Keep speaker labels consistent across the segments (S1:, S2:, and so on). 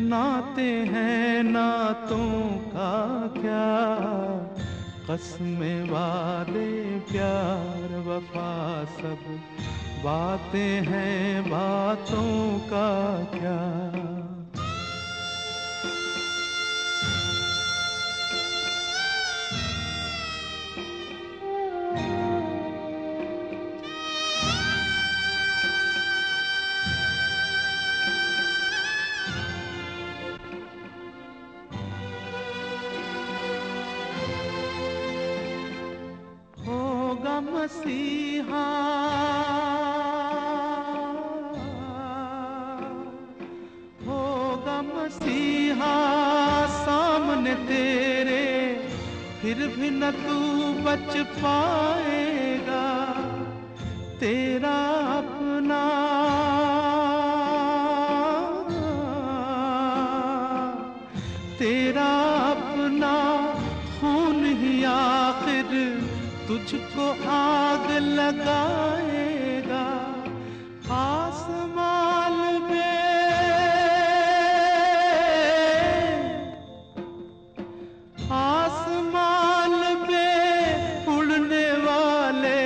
S1: नाते हैं नातों का क्या? कसम वादे, प्यार, वफा, सब बातें हैं बातों का क्या? मसीहा। होगा मसीहा सामने तेरे फिर भी न तू बच पाएगा। तेरा अपना तुझको आग लगाएगा आसमान में आसमान में उड़ने वाले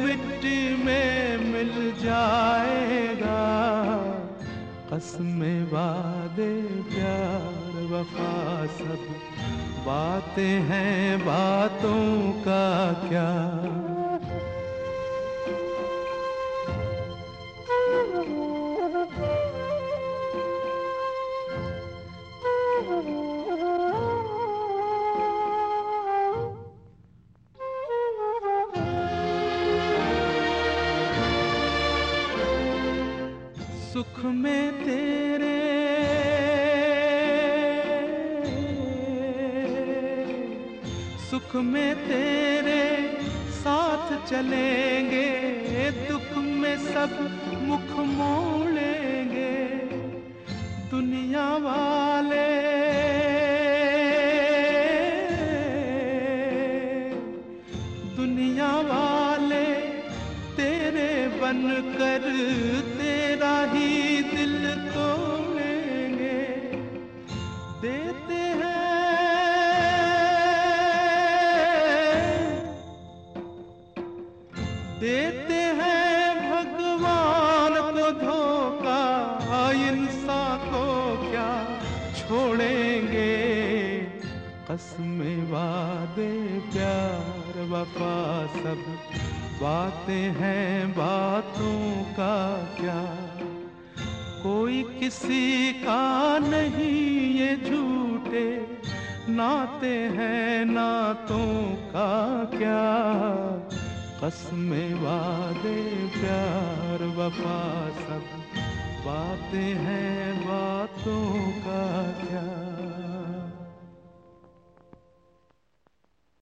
S1: मिट्टी में मिल जाएगा। कसम वादे प्यार। वफा सब। बातें हैं बातों का क्या? सुख में तेरे सुख में तेरे साथ चलेंगे, दुख में सब मुख मोड़ेंगे। दुनिया वाले दुनिया वाले तेरे बन कर तेरा ही दिल तोड़ेंगे देते हैं भगवान को धोखा। इंसान को क्या छोड़ेंगे? कसमें वादे, प्यार, वफा, सब बातें हैं, बातों का क्या? कोई किसी का नहीं ये झूठे नाते हैं, नातों का क्या? कसमें वादे प्यार वफा सब बातें हैं बातों का क्या?